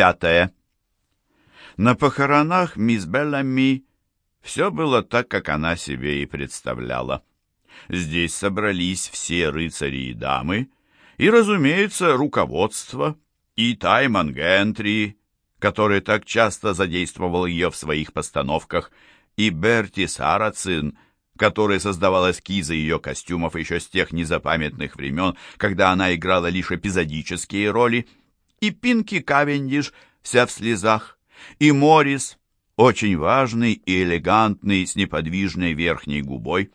Пятое. На похоронах мисс Беллами все было так, как она себе и представляла. Здесь собрались все рыцари и дамы, и, разумеется, руководство, и Таймон Гентри, который так часто задействовал ее в своих постановках, и Берти Сарацин, который создавал эскизы ее костюмов еще с тех незапамятных времен, когда она играла лишь эпизодические роли, и Пинки Кавендиш, вся в слезах, и Моррис, очень важный и элегантный, с неподвижной верхней губой.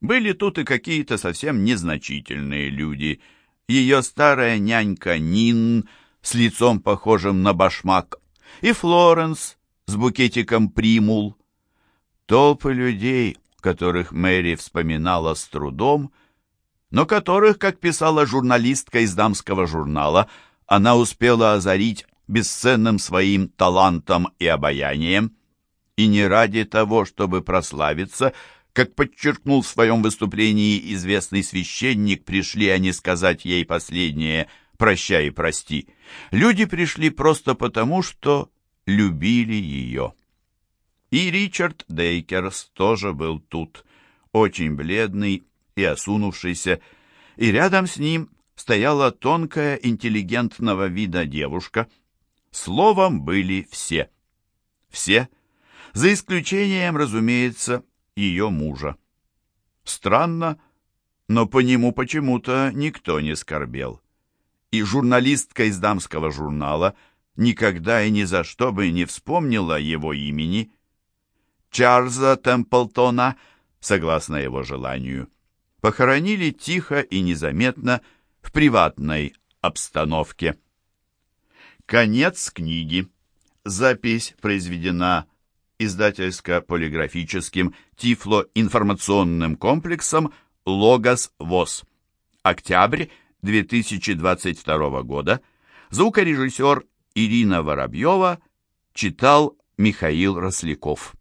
Были тут и какие-то совсем незначительные люди. Ее старая нянька Нин с лицом похожим на башмак, и Флоренс с букетиком примул. Толпы людей, которых Мэри вспоминала с трудом, но которых, как писала журналистка из дамского журнала, она успела озарить бесценным своим талантом и обаянием, и не ради того, чтобы прославиться, как подчеркнул в своем выступлении известный священник, пришли они сказать ей последнее «прощай и прости». Люди пришли просто потому, что любили ее. И Ричард Дейкерс тоже был тут, очень бледный и осунувшийся, и рядом с ним стояла тонкая, интеллигентного вида девушка. Словом, были все. Все, за исключением, разумеется, ее мужа. Странно, но по нему почему-то никто не скорбел. И журналистка из дамского журнала никогда и ни за что бы не вспомнила его имени. Чарльза Темплтона, согласно его желанию, похоронили тихо и незаметно в приватной обстановке. Конец книги. Запись произведена издательско-полиграфическим тифло-информационным комплексом «Логос ВОЗ». Октябрь 2022 года. Звукорежиссер Ирина Воробьева читал Михаил Росляков.